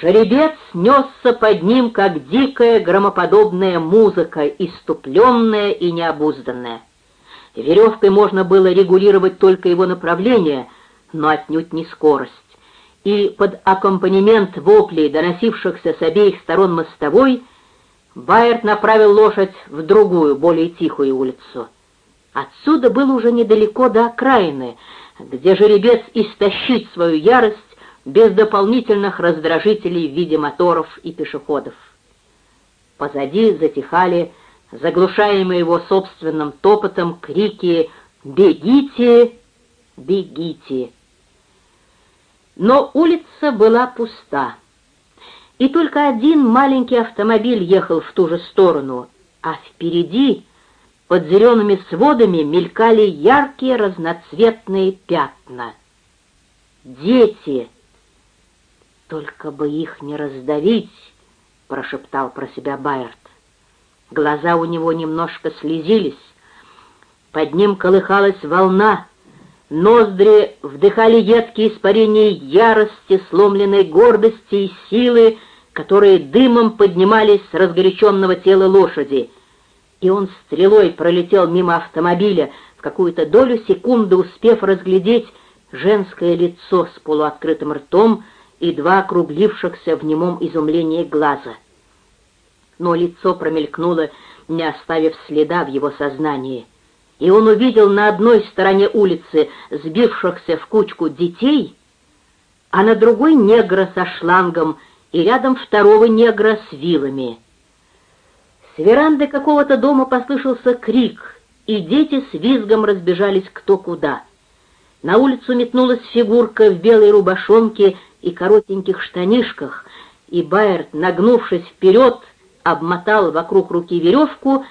Жеребец несся под ним, как дикая громоподобная музыка, иступленная и необузданная. Веревкой можно было регулировать только его направление, но отнюдь не скорость. И под аккомпанемент воплей, доносившихся с обеих сторон мостовой, Байерт направил лошадь в другую, более тихую улицу. Отсюда было уже недалеко до окраины, где жеребец истощит свою ярость без дополнительных раздражителей в виде моторов и пешеходов. Позади затихали заглушаемые его собственным топотом крики «Бегите! Бегите!». Но улица была пуста, и только один маленький автомобиль ехал в ту же сторону, а впереди, под зелеными сводами, мелькали яркие разноцветные пятна. «Дети!» «Только бы их не раздавить!» — прошептал про себя Байерт. Глаза у него немножко слезились, под ним колыхалась волна, ноздри вдыхали едкие испарения ярости, сломленной гордости и силы, которые дымом поднимались с разгоряченного тела лошади. И он стрелой пролетел мимо автомобиля, в какую-то долю секунды успев разглядеть женское лицо с полуоткрытым ртом и два округлившихся в немом изумлении глаза но лицо промелькнуло, не оставив следа в его сознании. И он увидел на одной стороне улицы сбившихся в кучку детей, а на другой негра со шлангом и рядом второго негра с вилами. С веранды какого-то дома послышался крик, и дети с визгом разбежались кто куда. На улицу метнулась фигурка в белой рубашонке и коротеньких штанишках, и Байерт, нагнувшись вперед, обмотал вокруг руки веревку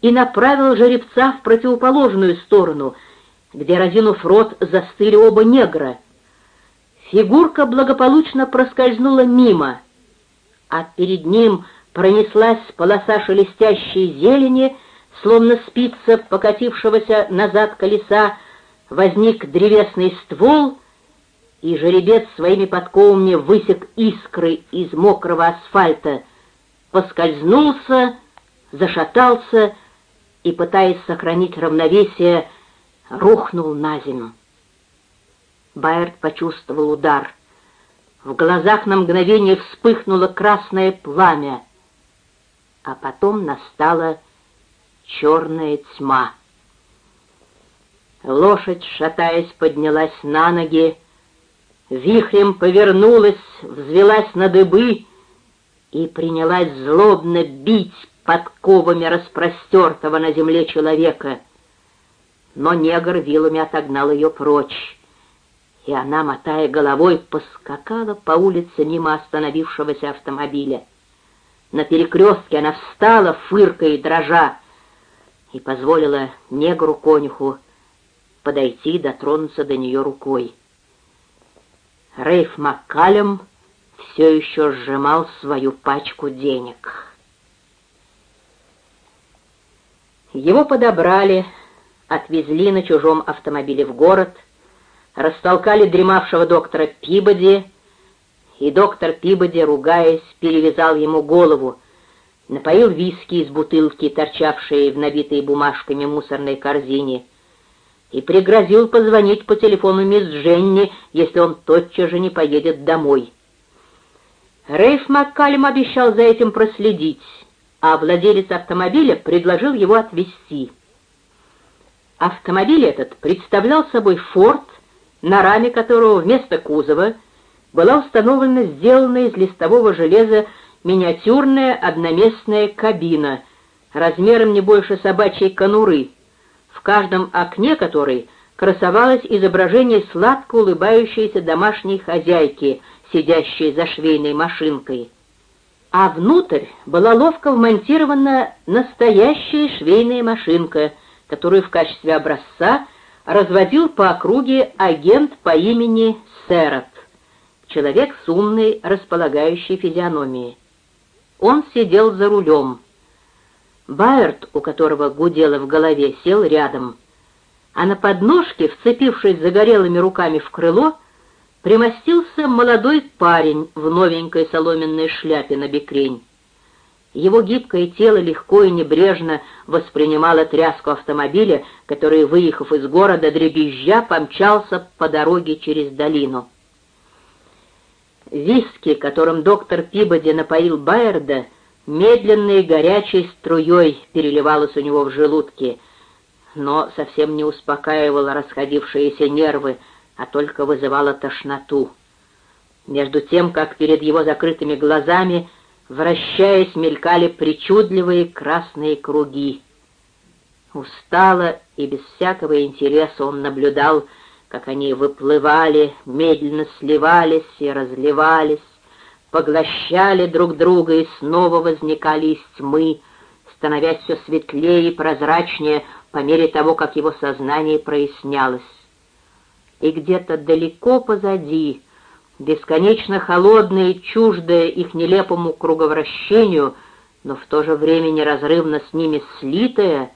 и направил жеребца в противоположную сторону, где, разинув рот, застыли оба негра. Фигурка благополучно проскользнула мимо, а перед ним пронеслась полоса шелестящей зелени, словно спица покатившегося назад колеса, возник древесный ствол, и жеребец своими подковами высек искры из мокрого асфальта — поскользнулся, зашатался и, пытаясь сохранить равновесие, рухнул на землю. Байерт почувствовал удар. В глазах на мгновение вспыхнуло красное пламя, а потом настала черная тьма. Лошадь, шатаясь, поднялась на ноги, вихрем повернулась, взвелась на дыбы и принялась злобно бить подковами распростертого на земле человека. Но негр вилами отогнал ее прочь, и она, мотая головой, поскакала по улице мимо остановившегося автомобиля. На перекрестке она встала, фыркая и дрожа, и позволила негру-конюху подойти дотронуться до нее рукой. Рейф Маккалем все еще сжимал свою пачку денег. Его подобрали, отвезли на чужом автомобиле в город, растолкали дремавшего доктора Пибоди, и доктор Пибоди, ругаясь, перевязал ему голову, напоил виски из бутылки, торчавшей в набитой бумажками мусорной корзине, и пригрозил позвонить по телефону мисс Дженни, если он тотчас же не поедет домой. Рейф Маккалем обещал за этим проследить, а владелец автомобиля предложил его отвезти. Автомобиль этот представлял собой «Форд», на раме которого вместо кузова была установлена сделанная из листового железа миниатюрная одноместная кабина размером не больше собачьей конуры, каждом окне которой красовалось изображение сладко улыбающейся домашней хозяйки — сидящей за швейной машинкой, а внутрь была ловко вмонтирована настоящая швейная машинка, которую в качестве образца разводил по округе агент по имени Серот, человек с умной, располагающей физиономией. Он сидел за рулем. Байерт, у которого гудело в голове, сел рядом, а на подножке, вцепившись загорелыми руками в крыло, примостился молодой парень в новенькой соломенной шляпе на бекрень. Его гибкое тело легко и небрежно воспринимало тряску автомобиля, который, выехав из города, дребезжа помчался по дороге через долину. Виски, которым доктор Пибоди напоил Байерда, медленной горячей струей переливалось у него в желудке, но совсем не успокаивало расходившиеся нервы, а только вызывало тошноту. Между тем, как перед его закрытыми глазами — вращаясь, мелькали причудливые красные круги. Устало и без всякого интереса он наблюдал, как они выплывали, медленно сливались и разливались, поглощали друг друга и снова возникали из тьмы, становясь все светлее и прозрачнее по мере того, как его сознание прояснялось. И где-то далеко позади, бесконечно холодное и чуждое их нелепому круговращению, но в то же время неразрывно с ними слитое,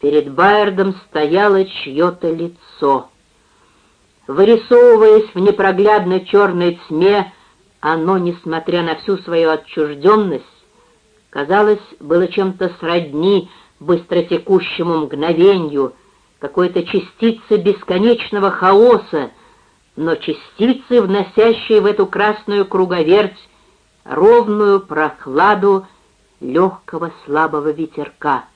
перед Байердом стояло чье-то лицо. Вырисовываясь в непроглядной черной тьме, оно, несмотря на всю свою отчужденность, казалось, было чем-то сродни быстротекущему мгновенью, какой-то частице бесконечного хаоса, но частицы, вносящие в эту красную круговерть ровную прохладу легкого слабого ветерка —